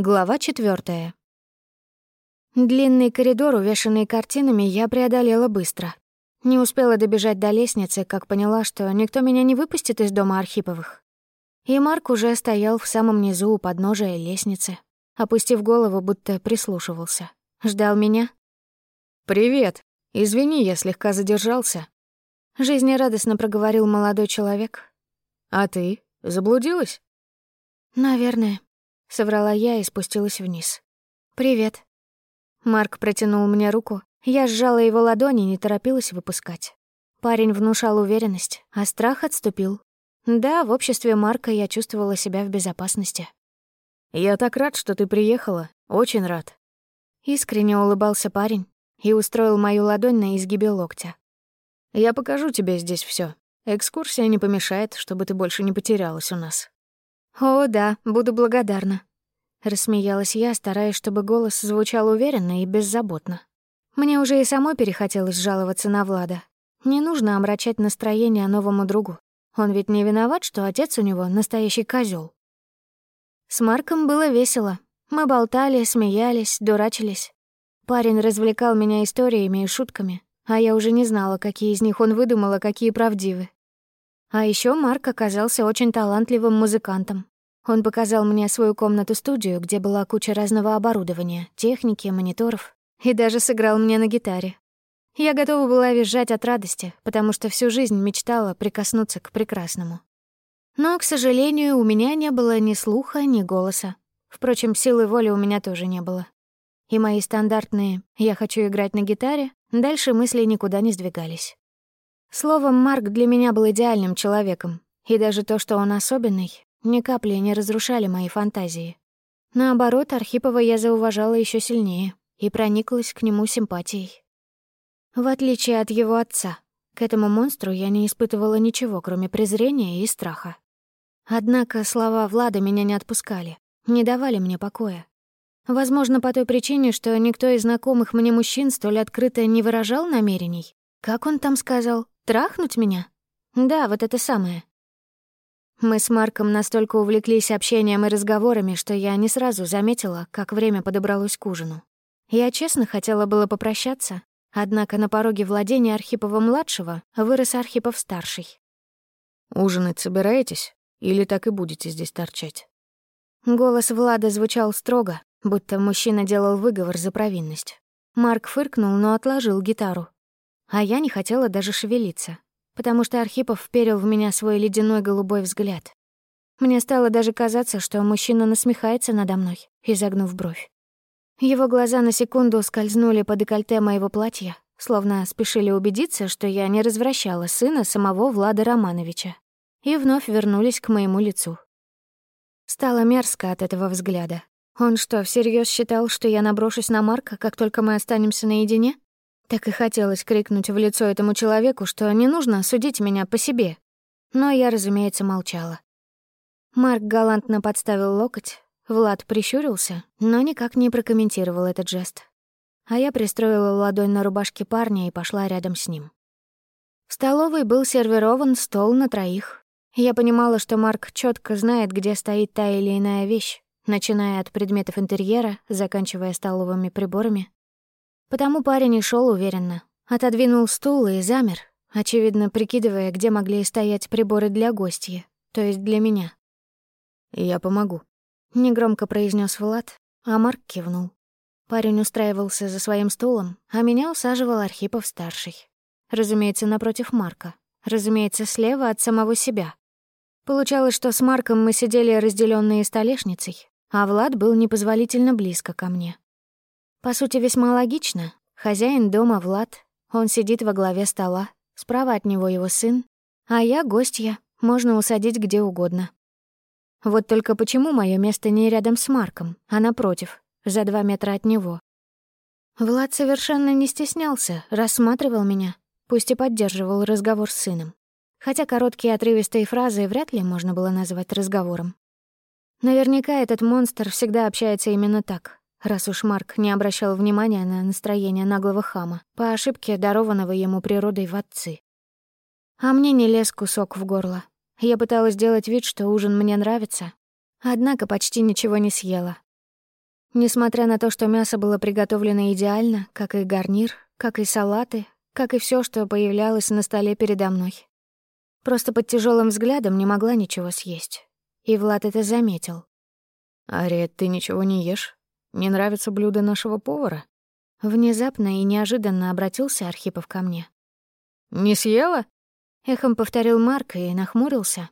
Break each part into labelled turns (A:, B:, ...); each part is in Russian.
A: Глава четвертая. Длинный коридор, увешанный картинами, я преодолела быстро. Не успела добежать до лестницы, как поняла, что никто меня не выпустит из дома Архиповых. И Марк уже стоял в самом низу у подножия лестницы, опустив голову, будто прислушивался. Ждал меня.
B: «Привет. Извини, я слегка задержался».
A: Жизнерадостно проговорил молодой человек.
B: «А ты? Заблудилась?»
A: «Наверное», — соврала я и спустилась вниз. «Привет». Марк протянул мне руку. Я сжала его ладони и не торопилась выпускать. Парень внушал уверенность, а страх отступил. Да, в обществе Марка я чувствовала себя в безопасности.
B: «Я так рад, что ты приехала. Очень рад».
A: Искренне улыбался парень и устроил мою ладонь на изгибе локтя.
B: «Я покажу тебе здесь все. Экскурсия не помешает, чтобы ты больше не потерялась у нас».
A: «О, да, буду благодарна», — рассмеялась я, стараясь, чтобы голос звучал уверенно и беззаботно. Мне уже и самой перехотелось жаловаться на Влада. Не нужно омрачать настроение новому другу. Он ведь не виноват, что отец у него настоящий козел. С Марком было весело. Мы болтали, смеялись, дурачились. Парень развлекал меня историями и шутками, а я уже не знала, какие из них он выдумал, а какие правдивы. А еще Марк оказался очень талантливым музыкантом. Он показал мне свою комнату-студию, где была куча разного оборудования, техники, мониторов, и даже сыграл мне на гитаре. Я готова была визжать от радости, потому что всю жизнь мечтала прикоснуться к прекрасному. Но, к сожалению, у меня не было ни слуха, ни голоса. Впрочем, силы воли у меня тоже не было. И мои стандартные «я хочу играть на гитаре» дальше мысли никуда не сдвигались. Словом, Марк для меня был идеальным человеком, и даже то, что он особенный, ни капли не разрушали мои фантазии. Наоборот, Архипова я зауважала еще сильнее и прониклась к нему симпатией. В отличие от его отца, к этому монстру я не испытывала ничего, кроме презрения и страха. Однако слова Влада меня не отпускали, не давали мне покоя. Возможно, по той причине, что никто из знакомых мне мужчин столь открыто не выражал намерений. Как он там сказал? Трахнуть меня? Да, вот это самое. Мы с Марком настолько увлеклись общением и разговорами, что я не сразу заметила, как время подобралось к ужину. Я честно хотела было попрощаться, однако на пороге владения Архипова-младшего вырос Архипов-старший.
B: «Ужинать собираетесь? Или так и будете здесь торчать?»
A: Голос Влада звучал строго, будто мужчина делал выговор за провинность. Марк фыркнул, но отложил гитару, а я не хотела даже шевелиться, потому что Архипов вперил в меня свой ледяной голубой взгляд. Мне стало даже казаться, что мужчина насмехается надо мной, изогнув бровь. Его глаза на секунду скользнули по декольте моего платья, словно спешили убедиться, что я не развращала сына самого Влада Романовича, и вновь вернулись к моему лицу. Стало мерзко от этого взгляда. Он что, всерьез считал, что я наброшусь на Марка, как только мы останемся наедине? Так и хотелось крикнуть в лицо этому человеку, что не нужно судить меня по себе. Но я, разумеется, молчала. Марк галантно подставил локоть, Влад прищурился, но никак не прокомментировал этот жест. А я пристроила ладонь на рубашке парня и пошла рядом с ним. В столовой был сервирован стол на троих. Я понимала, что Марк четко знает, где стоит та или иная вещь, начиная от предметов интерьера, заканчивая столовыми приборами, Потому парень и шел уверенно. Отодвинул стул и замер, очевидно, прикидывая, где могли стоять приборы для гостья, то есть для меня.
B: «Я помогу», —
A: негромко произнес Влад, а Марк кивнул. Парень устраивался за своим стулом, а меня усаживал Архипов-старший. Разумеется, напротив Марка. Разумеется, слева от самого себя. Получалось, что с Марком мы сидели разделённые столешницей, а Влад был непозволительно близко ко мне. По сути, весьма логично. Хозяин дома Влад, он сидит во главе стола, справа от него его сын, а я гостья, можно усадить где угодно. Вот только почему мое место не рядом с Марком, а напротив, за два метра от него? Влад совершенно не стеснялся, рассматривал меня, пусть и поддерживал разговор с сыном. Хотя короткие отрывистые фразы вряд ли можно было назвать разговором. Наверняка этот монстр всегда общается именно так, раз уж Марк не обращал внимания на настроение наглого хама, по ошибке дарованного ему природой в отцы. А мне не лез кусок в горло. Я пыталась сделать вид, что ужин мне нравится, однако почти ничего не съела. Несмотря на то, что мясо было приготовлено идеально, как и гарнир, как и салаты, как и все, что появлялось на столе передо мной. Просто под тяжелым взглядом не могла ничего съесть. И Влад это заметил.
B: «Ария, ты ничего не ешь? Не нравится блюдо нашего повара?»
A: Внезапно и неожиданно обратился Архипов ко мне.
B: «Не съела?»
A: — эхом повторил Марк и нахмурился.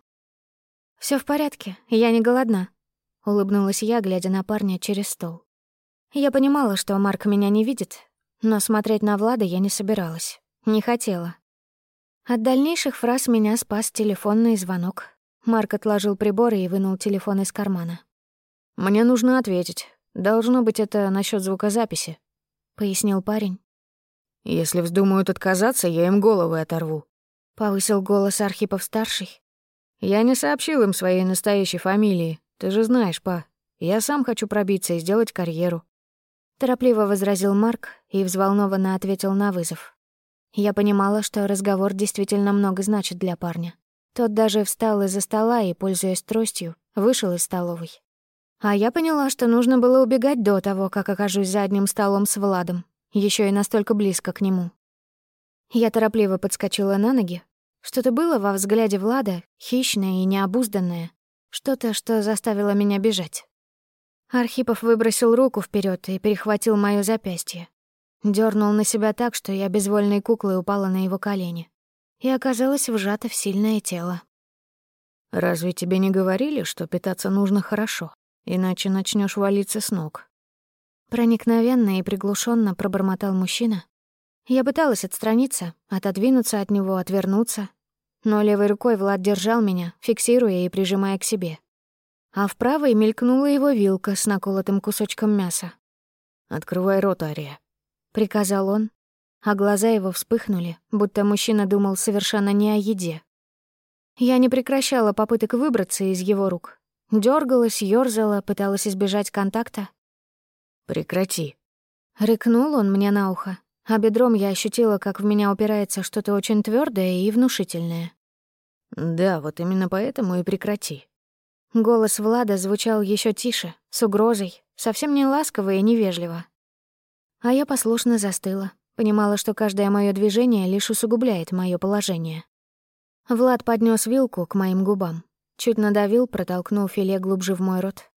A: Все в порядке, я не голодна», — улыбнулась я, глядя на парня через стол. Я понимала, что Марк меня не видит, но смотреть на Влада я не собиралась, не хотела. От дальнейших фраз меня спас телефонный звонок. Марк отложил приборы и вынул телефон из кармана.
B: «Мне нужно ответить. Должно быть, это насчет звукозаписи», — пояснил парень. «Если вздумают отказаться, я им головы оторву», — повысил голос Архипов-старший. «Я не сообщил им своей настоящей фамилии. Ты же знаешь, па. Я сам хочу пробиться и сделать карьеру».
A: Торопливо возразил Марк и взволнованно ответил на вызов. Я понимала, что разговор действительно много значит для парня. Тот даже встал из-за стола и, пользуясь тростью, вышел из столовой. А я поняла, что нужно было убегать до того, как окажусь за одним столом с Владом, еще и настолько близко к нему. Я торопливо подскочила на ноги. Что-то было во взгляде Влада, хищное и необузданное. Что-то, что заставило меня бежать. Архипов выбросил руку вперед и перехватил моё запястье. Дёрнул на себя так, что я безвольной куклой упала на его колени. И оказалась вжата в сильное тело.
B: «Разве тебе не говорили, что питаться нужно хорошо, иначе начнёшь валиться с ног?»
A: Проникновенно и приглушенно пробормотал мужчина. Я пыталась отстраниться, отодвинуться от него, отвернуться. Но левой рукой Влад держал меня, фиксируя и прижимая к себе. А в правой мелькнула его вилка с наколотым кусочком мяса.
B: «Открывай рот, Ария»,
A: приказал он, а глаза его вспыхнули, будто мужчина думал совершенно не о еде. Я не прекращала попыток выбраться из его рук. Дёргалась, ёрзала, пыталась избежать контакта.
B: «Прекрати».
A: Рыкнул он мне на ухо, а бедром я ощутила, как в меня упирается что-то очень твёрдое и внушительное.
B: «Да, вот именно поэтому и прекрати».
A: Голос Влада звучал ещё тише, с угрозой, совсем не ласково и невежливо. А я послушно застыла, понимала, что каждое моё движение лишь усугубляет моё положение. Влад поднёс вилку к моим губам, чуть надавил, протолкнул филе глубже в мой рот.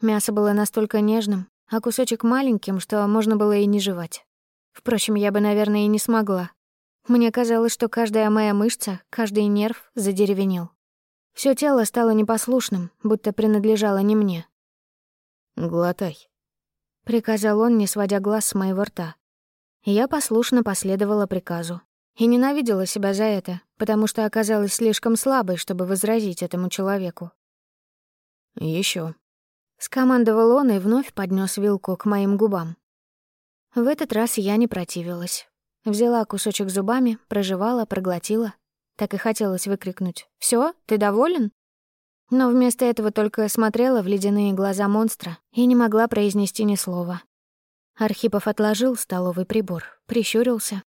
A: Мясо было настолько нежным, а кусочек маленьким, что можно было и не жевать. Впрочем, я бы, наверное, и не смогла. Мне казалось, что каждая моя мышца, каждый нерв задеревенел. Всё тело стало непослушным, будто принадлежало не мне.
B: «Глотай»,
A: приказал он, не сводя глаз с моего рта. Я послушно последовала приказу и ненавидела себя за это, потому что оказалась слишком слабой, чтобы возразить этому человеку.
B: Еще.
A: скомандовал он и вновь поднес вилку к моим губам. В этот раз я не противилась. Взяла кусочек зубами, прожевала, проглотила. Так и хотелось выкрикнуть «Всё, ты доволен?» но вместо этого только смотрела в ледяные глаза монстра и не могла произнести ни слова. Архипов отложил столовый прибор, прищурился.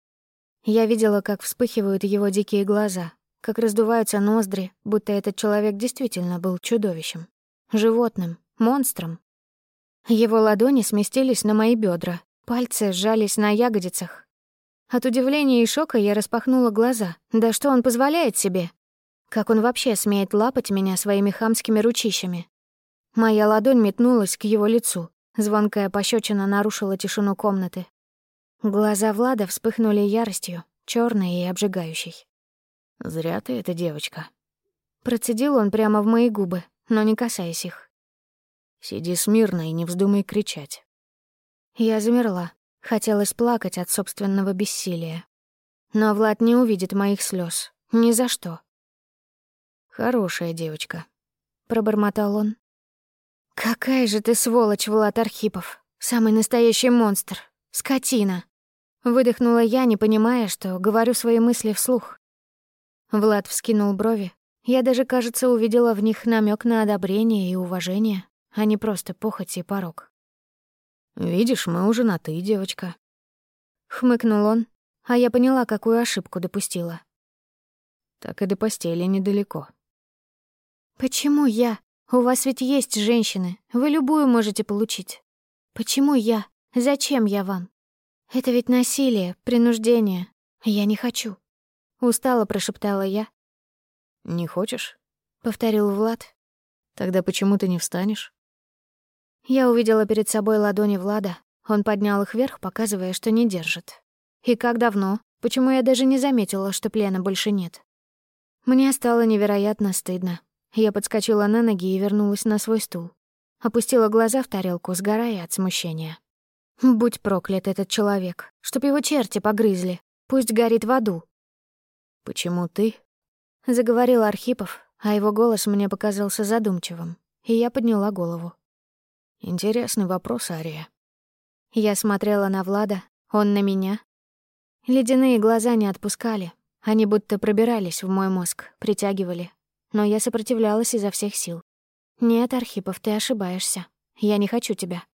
A: Я видела, как вспыхивают его дикие глаза, как раздуваются ноздри, будто этот человек действительно был чудовищем, животным, монстром. Его ладони сместились на мои бедра, пальцы сжались на ягодицах. От удивления и шока я распахнула глаза. Да что он позволяет себе? Как он вообще смеет лапать меня своими хамскими ручищами? Моя ладонь метнулась к его лицу. Звонкая пощечина нарушила тишину комнаты. Глаза Влада вспыхнули яростью, черной и обжигающей.
B: «Зря ты эта девочка».
A: Процедил он прямо в мои губы, но не касаясь их.
B: «Сиди смирно и не вздумай кричать».
A: Я замерла. Хотелось плакать от собственного бессилия. Но Влад не увидит моих слез. Ни за что.
B: «Хорошая девочка», —
A: пробормотал он. «Какая же ты сволочь, Влад Архипов! Самый настоящий монстр! Скотина!» Выдохнула я, не понимая, что говорю свои мысли вслух. Влад вскинул брови. Я даже, кажется, увидела в них намек на одобрение и уважение, а не просто похоть и порог.
B: «Видишь, мы уже на «ты», девочка».
A: Хмыкнул он, а я поняла, какую ошибку допустила.
B: Так и до постели недалеко.
A: «Почему я? У вас ведь есть женщины, вы любую можете получить». Почему я? Зачем я вам? Это ведь насилие, принуждение. Я не хочу. Устало прошептала я.
B: «Не хочешь?»
A: — повторил Влад.
B: «Тогда почему ты не встанешь?»
A: Я увидела перед собой ладони Влада. Он поднял их вверх, показывая, что не держит. И как давно? Почему я даже не заметила, что плена больше нет? Мне стало невероятно стыдно. Я подскочила на ноги и вернулась на свой стул. Опустила глаза в тарелку, сгорая от смущения. Будь проклят этот человек, чтоб его черти погрызли. Пусть горит в аду.
B: «Почему ты?»
A: — заговорил Архипов, а его голос мне показался задумчивым, и я подняла голову.
B: «Интересный вопрос, Ария».
A: Я смотрела на Влада, он на меня. Ледяные глаза не отпускали, они будто пробирались в мой мозг, притягивали. Но я сопротивлялась изо всех сил. «Нет, Архипов, ты ошибаешься. Я не хочу тебя».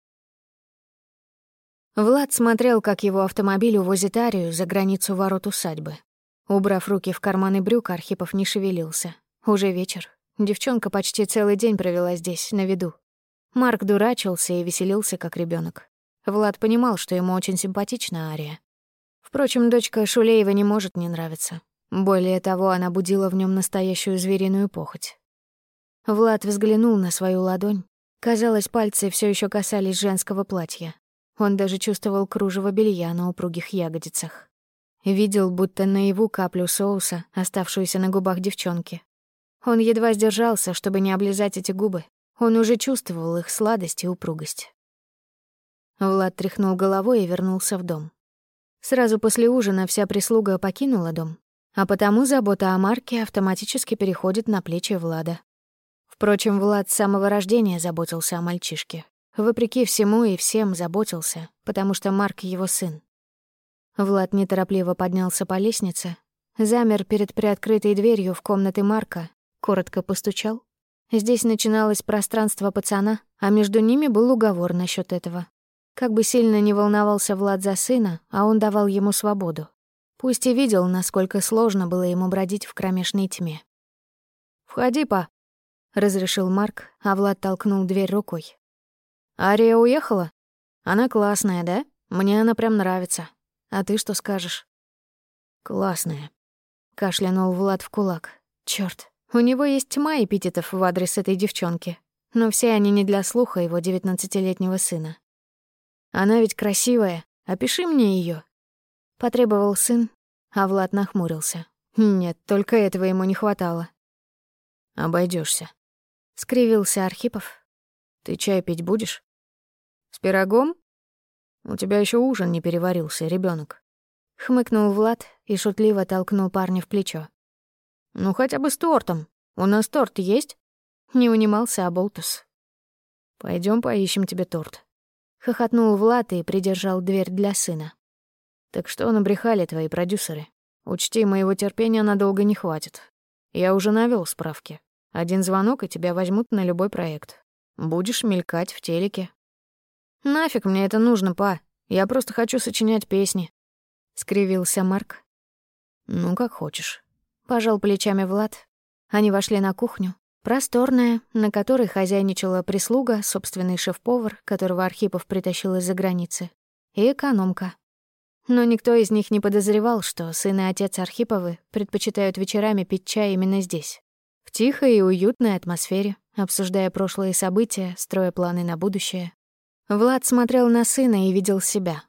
A: Влад смотрел, как его автомобиль увозит Арию за границу ворот усадьбы. Убрав руки в карманы брюк, Архипов не шевелился. Уже вечер. Девчонка почти целый день провела здесь, на виду. Марк дурачился и веселился, как ребенок. Влад понимал, что ему очень симпатична Ария. Впрочем, дочка Шулеева не может не нравиться. Более того, она будила в нем настоящую звериную похоть. Влад взглянул на свою ладонь. Казалось, пальцы все еще касались женского платья. Он даже чувствовал кружево белья на упругих ягодицах. Видел, будто наяву каплю соуса, оставшуюся на губах девчонки. Он едва сдержался, чтобы не облизать эти губы. Он уже чувствовал их сладость и упругость. Влад тряхнул головой и вернулся в дом. Сразу после ужина вся прислуга покинула дом, а потому забота о Марке автоматически переходит на плечи Влада. Впрочем, Влад с самого рождения заботился о мальчишке. Вопреки всему и всем заботился, потому что Марк — его сын. Влад неторопливо поднялся по лестнице, замер перед приоткрытой дверью в комнаты Марка, коротко постучал. Здесь начиналось пространство пацана, а между ними был уговор насчет этого. Как бы сильно не волновался Влад за сына, а он давал ему свободу. Пусть и видел, насколько сложно было ему бродить в кромешной тьме.
B: «Входи, па», — разрешил Марк, а Влад толкнул дверь рукой. «Ария уехала? Она классная, да? Мне она прям нравится. А ты что скажешь?» «Классная», — кашлянул Влад в кулак. Чёрт, у него есть тьма эпитетов в адрес этой девчонки, но все они не для слуха его девятнадцатилетнего сына. «Она ведь красивая. Опиши мне её. Потребовал сын, а Влад нахмурился. Нет, только этого ему не хватало. Обойдешься, скривился Архипов. Ты чай пить будешь? С пирогом? У тебя еще ужин не переварился, ребенок. Хмыкнул Влад и шутливо толкнул парня в плечо. Ну хотя бы с тортом. У нас торт есть? Не унимался Аболтус. Пойдем поищем тебе торт. Хохотнул Влад и придержал дверь для сына. Так что набрехали твои продюсеры? Учти, моего терпения надолго не хватит. Я уже навёл справки. Один звонок, и тебя возьмут на любой проект. Будешь мелькать в телеке. Нафиг мне это нужно, па? Я просто хочу сочинять песни. Скривился Марк. Ну, как хочешь. Пожал плечами Влад. Они вошли на кухню. Просторная, на которой хозяйничала прислуга, собственный шеф-повар, которого Архипов притащил из-за границы, и экономка, но никто из них не подозревал, что сын и отец Архиповы предпочитают вечерами пить чай именно здесь. Тихой и уютной атмосфере, обсуждая прошлые события, строя планы на будущее. Влад смотрел на сына и видел себя.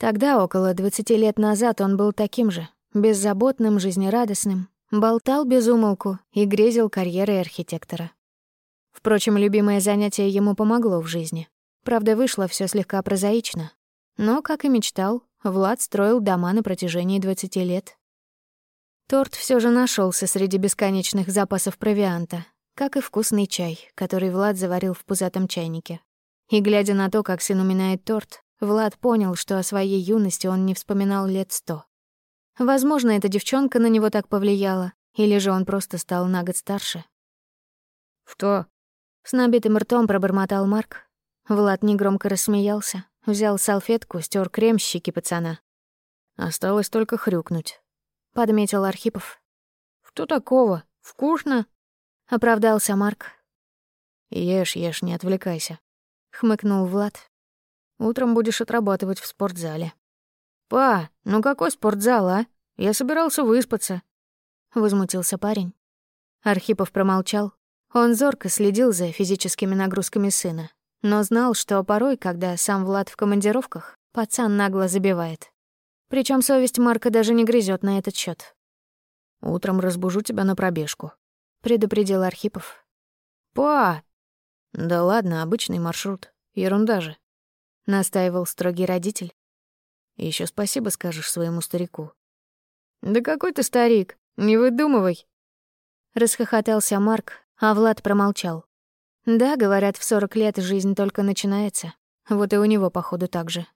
B: Тогда, около 20 лет назад, он был таким же, беззаботным, жизнерадостным, болтал без умолку и грезил карьерой архитектора. Впрочем, любимое занятие ему помогло в жизни. Правда, вышло все слегка прозаично. Но, как и мечтал, Влад строил дома на протяжении 20 лет. Торт все же нашелся среди бесконечных запасов провианта, как и вкусный чай, который Влад заварил в пузатом чайнике. И глядя на то, как сын уминает торт, Влад понял, что о своей юности он не вспоминал лет сто. Возможно, эта девчонка на него так повлияла, или же он просто стал на год старше. «Что?» С набитым ртом пробормотал Марк. Влад негромко рассмеялся, Взял салфетку, стер крем с щеки пацана. Осталось только хрюкнуть. Подметил Архипов. «Что такого? Вкусно?» Оправдался Марк. «Ешь, ешь, не отвлекайся», — хмыкнул Влад. Утром будешь отрабатывать в спортзале». «Па, ну какой спортзал, а? Я собирался выспаться», — возмутился парень.
A: Архипов промолчал. Он зорко следил за физическими нагрузками сына, но знал, что порой, когда сам Влад в командировках, пацан нагло забивает. Причем совесть Марка даже не грызет на этот счет.
B: «Утром разбужу тебя на пробежку», —
A: предупредил Архипов.
B: «Па!» «Да ладно, обычный маршрут. Ерунда же», — настаивал строгий родитель. Еще спасибо скажешь своему старику».
A: «Да какой ты старик, не выдумывай!» Расхохотался Марк, а Влад промолчал. Да, говорят, в сорок лет жизнь только начинается. Вот и у него, походу, так же.